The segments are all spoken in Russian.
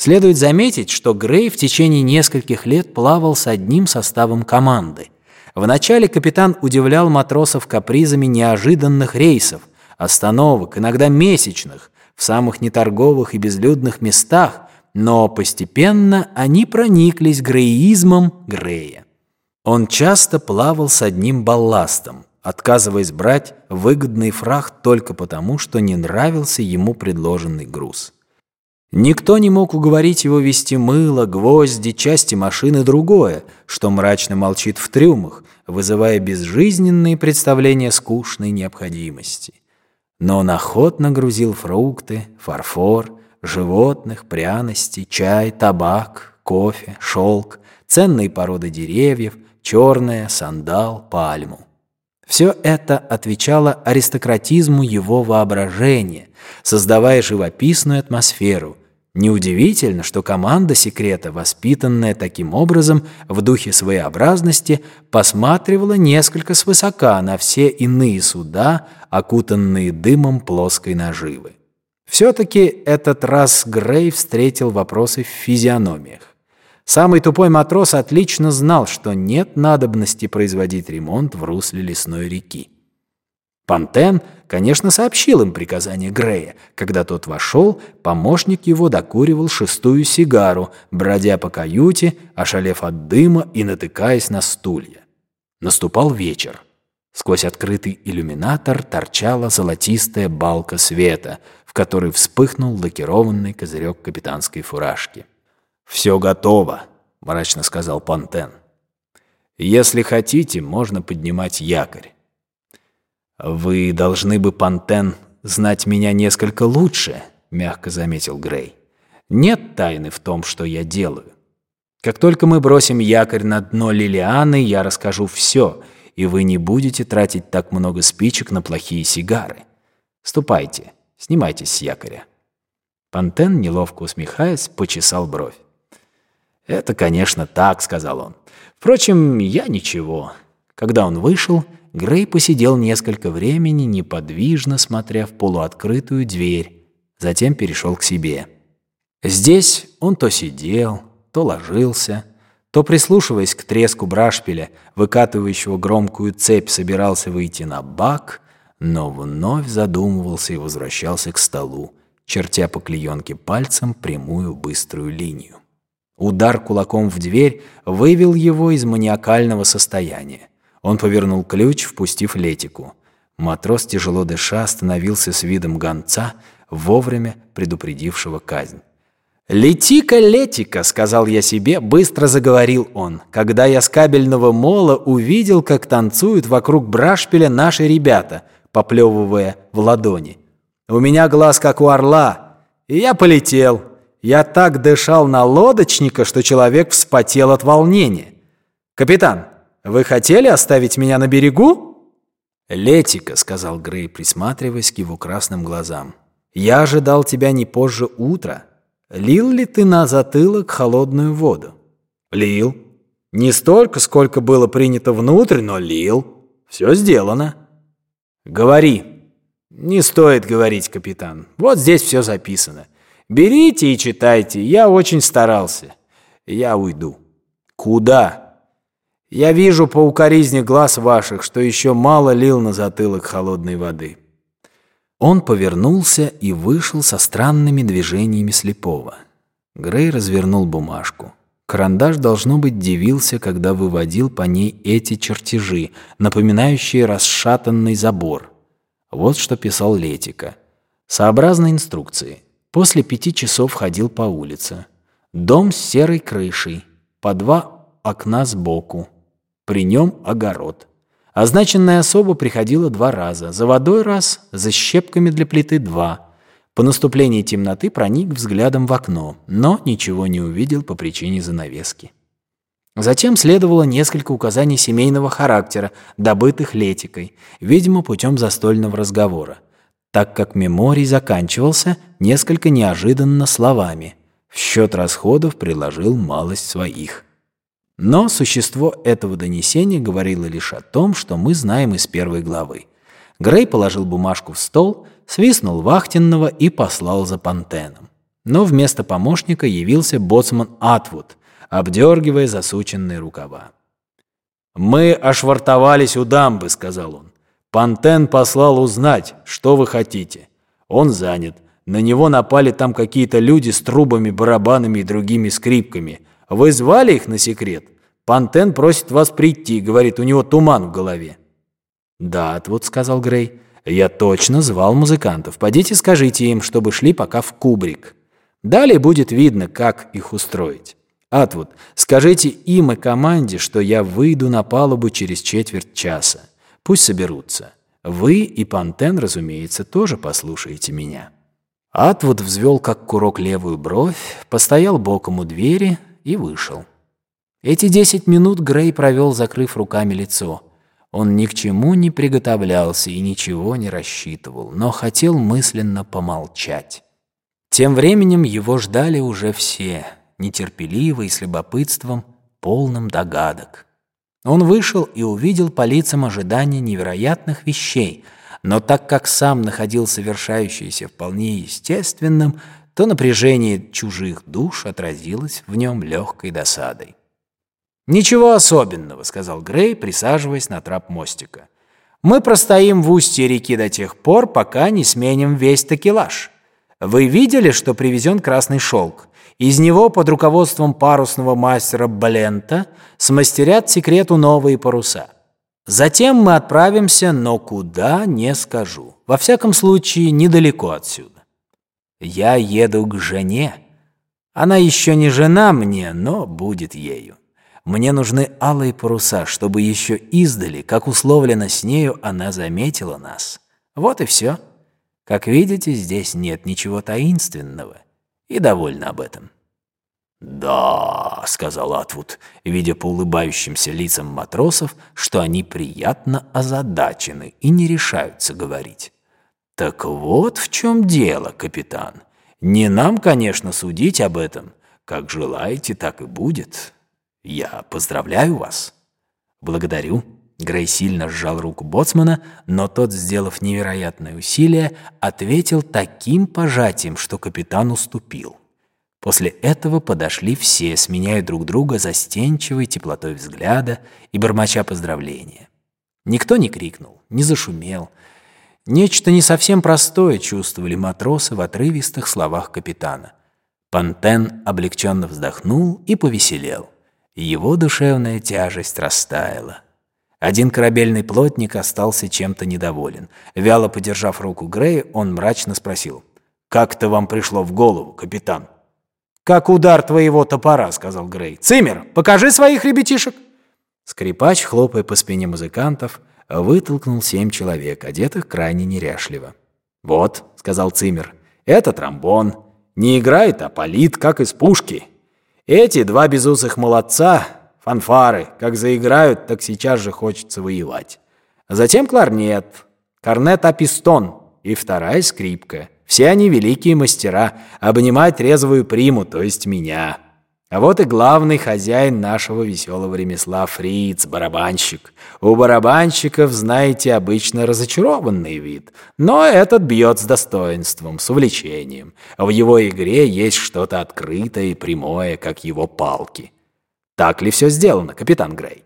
Следует заметить, что Грей в течение нескольких лет плавал с одним составом команды. Вначале капитан удивлял матросов капризами неожиданных рейсов, остановок, иногда месячных, в самых неторговых и безлюдных местах, но постепенно они прониклись греизмом Грея. Он часто плавал с одним балластом, отказываясь брать выгодный фрахт только потому, что не нравился ему предложенный груз. Никто не мог уговорить его вести мыло, гвозди, части машины другое, что мрачно молчит в трюмах, вызывая безжизненные представления скучной необходимости. Но он охотно грузил фрукты, фарфор, животных, пряности, чай, табак, кофе, шелк, ценные породы деревьев, черное, сандал, пальму. Все это отвечало аристократизму его воображения, создавая живописную атмосферу. Неудивительно, что команда секрета, воспитанная таким образом в духе своеобразности, посматривала несколько свысока на все иные суда, окутанные дымом плоской наживы. Все-таки этот раз Грей встретил вопросы в физиономиях. Самый тупой матрос отлично знал, что нет надобности производить ремонт в русле лесной реки. Пантен, конечно, сообщил им приказание Грея. Когда тот вошел, помощник его докуривал шестую сигару, бродя по каюте, ошалев от дыма и натыкаясь на стулья. Наступал вечер. Сквозь открытый иллюминатор торчала золотистая балка света, в которой вспыхнул лакированный козырек капитанской фуражки. «Все готово», — мрачно сказал Пантен. «Если хотите, можно поднимать якорь». «Вы должны бы, Пантен, знать меня несколько лучше», — мягко заметил Грей. «Нет тайны в том, что я делаю. Как только мы бросим якорь на дно Лилианы, я расскажу все, и вы не будете тратить так много спичек на плохие сигары. Ступайте, снимайтесь с якоря». Пантен, неловко усмехаясь, почесал бровь. «Это, конечно, так», — сказал он. «Впрочем, я ничего». Когда он вышел, Грей посидел несколько времени, неподвижно смотря в полуоткрытую дверь, затем перешел к себе. Здесь он то сидел, то ложился, то, прислушиваясь к треску брашпиля, выкатывающего громкую цепь, собирался выйти на бак, но вновь задумывался и возвращался к столу, чертя по клеенке пальцем прямую быструю линию. Удар кулаком в дверь вывел его из маниакального состояния. Он повернул ключ, впустив Летику. Матрос, тяжело дыша, остановился с видом гонца, вовремя предупредившего казнь. «Лети-ка, Летика!» — сказал я себе, быстро заговорил он, когда я с кабельного мола увидел, как танцуют вокруг брашпиля наши ребята, поплевывая в ладони. «У меня глаз как у орла, и я полетел». Я так дышал на лодочника, что человек вспотел от волнения. «Капитан, вы хотели оставить меня на берегу?» «Летика», — сказал Грей, присматриваясь к его красным глазам. «Я ожидал тебя не позже утра. Лил ли ты на затылок холодную воду?» «Лил. Не столько, сколько было принято внутрь, но лил. Все сделано». «Говори». «Не стоит говорить, капитан. Вот здесь все записано». Берите и читайте, я очень старался. Я уйду. Куда? Я вижу по укоризне глаз ваших, что еще мало лил на затылок холодной воды. Он повернулся и вышел со странными движениями слепого. Грей развернул бумажку. Карандаш, должно быть, дивился, когда выводил по ней эти чертежи, напоминающие расшатанный забор. Вот что писал Летика. Сообразно инструкции. После пяти часов ходил по улице. Дом с серой крышей, по два окна сбоку. При нем огород. Означенная особа приходила два раза. За водой раз, за щепками для плиты два. По наступлении темноты проник взглядом в окно, но ничего не увидел по причине занавески. Затем следовало несколько указаний семейного характера, добытых Летикой, видимо, путем застольного разговора так как меморий заканчивался несколько неожиданно словами. В счет расходов приложил малость своих. Но существо этого донесения говорило лишь о том, что мы знаем из первой главы. Грей положил бумажку в стол, свистнул вахтенного и послал за Пантеном. Но вместо помощника явился боцман Атвуд, обдергивая засученные рукава. «Мы ошвартовались у дамбы», — сказал он. «Пантен послал узнать, что вы хотите. Он занят. На него напали там какие-то люди с трубами, барабанами и другими скрипками. Вы звали их на секрет? Пантен просит вас прийти, говорит, у него туман в голове». «Да, отвод», — сказал Грей. «Я точно звал музыкантов. Пойдите скажите им, чтобы шли пока в кубрик. Далее будет видно, как их устроить. Атвуд, скажите им и команде, что я выйду на палубу через четверть часа. Пусть соберутся. Вы и Пантен, разумеется, тоже послушаете меня». Атвуд взвел как курок левую бровь, постоял боком у двери и вышел. Эти десять минут Грей провел, закрыв руками лицо. Он ни к чему не приготовлялся и ничего не рассчитывал, но хотел мысленно помолчать. Тем временем его ждали уже все, нетерпеливо и с любопытством, полным догадок. Он вышел и увидел по лицам ожидания невероятных вещей — но так как сам находил совершающееся вполне естественным, то напряжение чужих душ отразилось в нем легкой досадой. «Ничего особенного», — сказал Грей, присаживаясь на трап мостика. «Мы простоим в устье реки до тех пор, пока не сменим весь такелаж. Вы видели, что привезен красный шелк? Из него под руководством парусного мастера Балента смастерят секрету новые паруса». Затем мы отправимся, но куда, не скажу. Во всяком случае, недалеко отсюда. Я еду к жене. Она еще не жена мне, но будет ею. Мне нужны алые паруса, чтобы еще издали, как условлено с нею, она заметила нас. Вот и все. Как видите, здесь нет ничего таинственного. И довольна об этом. «Да», — сказал Атвуд, видя по улыбающимся лицам матросов, что они приятно озадачены и не решаются говорить. «Так вот в чем дело, капитан. Не нам, конечно, судить об этом. Как желаете, так и будет. Я поздравляю вас». «Благодарю». Грей сильно сжал руку боцмана, но тот, сделав невероятное усилие, ответил таким пожатием, что капитан уступил. После этого подошли все, сменяя друг друга застенчивой теплотой взгляда и бормоча поздравления. Никто не крикнул, не зашумел. Нечто не совсем простое чувствовали матросы в отрывистых словах капитана. Пантен облегченно вздохнул и повеселел. Его душевная тяжесть растаяла. Один корабельный плотник остался чем-то недоволен. Вяло подержав руку Грея, он мрачно спросил. «Как это вам пришло в голову, капитан?» «Как удар твоего топора», — сказал Грей. «Цимер, покажи своих ребятишек». Скрипач, хлопая по спине музыкантов, вытолкнул семь человек, одетых крайне неряшливо. «Вот», — сказал Цимер, — «это тромбон. Не играет, а палит, как из пушки. Эти два безусых молодца — фанфары. Как заиграют, так сейчас же хочется воевать. Затем кларнет, корнет-апистон и вторая скрипка. Все они великие мастера, обнимать резвую приму, то есть меня. А вот и главный хозяин нашего веселого ремесла Фриц, барабанщик. У барабанщиков, знаете, обычно разочарованный вид, но этот бьет с достоинством, с увлечением. В его игре есть что-то открытое и прямое, как его палки. Так ли все сделано, капитан Грей?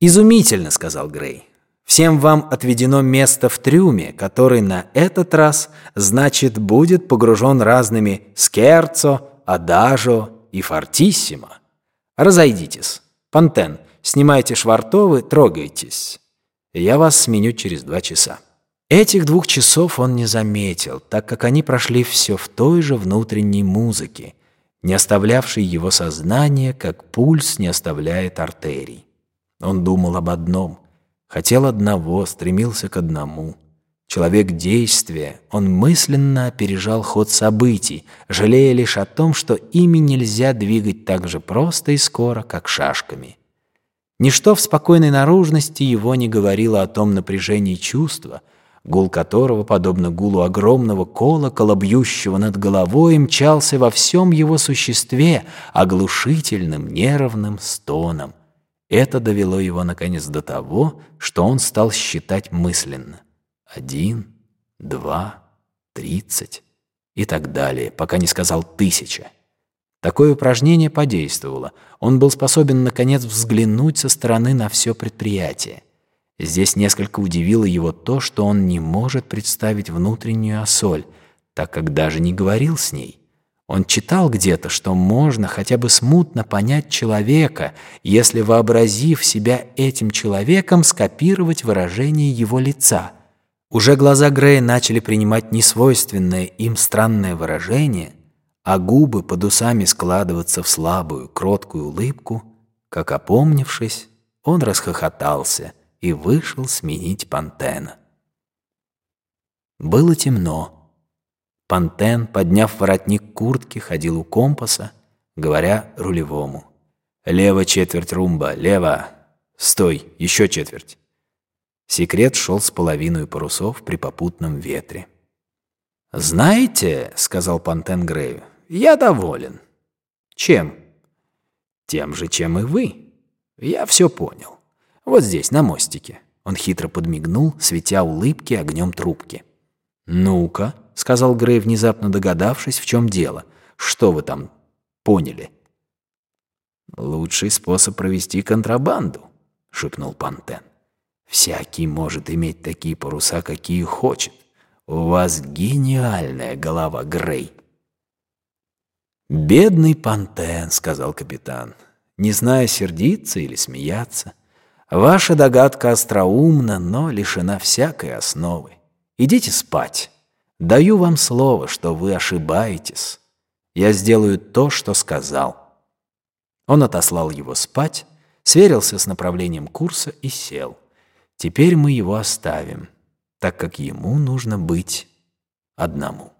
«Изумительно», — сказал Грей. Всем вам отведено место в трюме, который на этот раз, значит, будет погружен разными скерцо, адажо и фортиссимо. Разойдитесь. Пантен, снимайте швартовы, трогайтесь. Я вас сменю через два часа. Этих двух часов он не заметил, так как они прошли все в той же внутренней музыке, не оставлявшей его сознание, как пульс не оставляет артерий. Он думал об одном — Хотел одного, стремился к одному. Человек действия, он мысленно опережал ход событий, жалея лишь о том, что ими нельзя двигать так же просто и скоро, как шашками. Ничто в спокойной наружности его не говорило о том напряжении чувства, гул которого, подобно гулу огромного колокола, бьющего над головой, мчался во всем его существе оглушительным нервным стоном. Это довело его, наконец, до того, что он стал считать мысленно. Один, два, тридцать. И так далее, пока не сказал «тысяча». Такое упражнение подействовало. Он был способен, наконец, взглянуть со стороны на все предприятие. Здесь несколько удивило его то, что он не может представить внутреннюю осоль, так как даже не говорил с ней. Он читал где-то, что можно хотя бы смутно понять человека, если, вообразив себя этим человеком, скопировать выражение его лица. Уже глаза Грея начали принимать несвойственное им странное выражение, а губы под усами складываться в слабую, кроткую улыбку, как опомнившись, он расхохотался и вышел сменить Пантена. Было темно. Пантен, подняв воротник куртки, ходил у компаса, говоря рулевому. «Лево четверть румба, лево! Стой, еще четверть!» Секрет шел с половиной парусов при попутном ветре. «Знаете, — сказал Пантен Грею, — я доволен. Чем? Тем же, чем и вы. Я все понял. Вот здесь, на мостике». Он хитро подмигнул, светя улыбки огнем трубки. «Ну-ка», — сказал Грей, внезапно догадавшись, в чем дело. «Что вы там поняли?» «Лучший способ провести контрабанду», — шепнул Пантен. «Всякий может иметь такие паруса, какие хочет. У вас гениальная голова, Грей». «Бедный Пантен», — сказал капитан, не зная, сердиться или смеяться. «Ваша догадка остроумна, но лишена всякой основы. Идите спать». Даю вам слово, что вы ошибаетесь. Я сделаю то, что сказал». Он отослал его спать, сверился с направлением курса и сел. Теперь мы его оставим, так как ему нужно быть одному.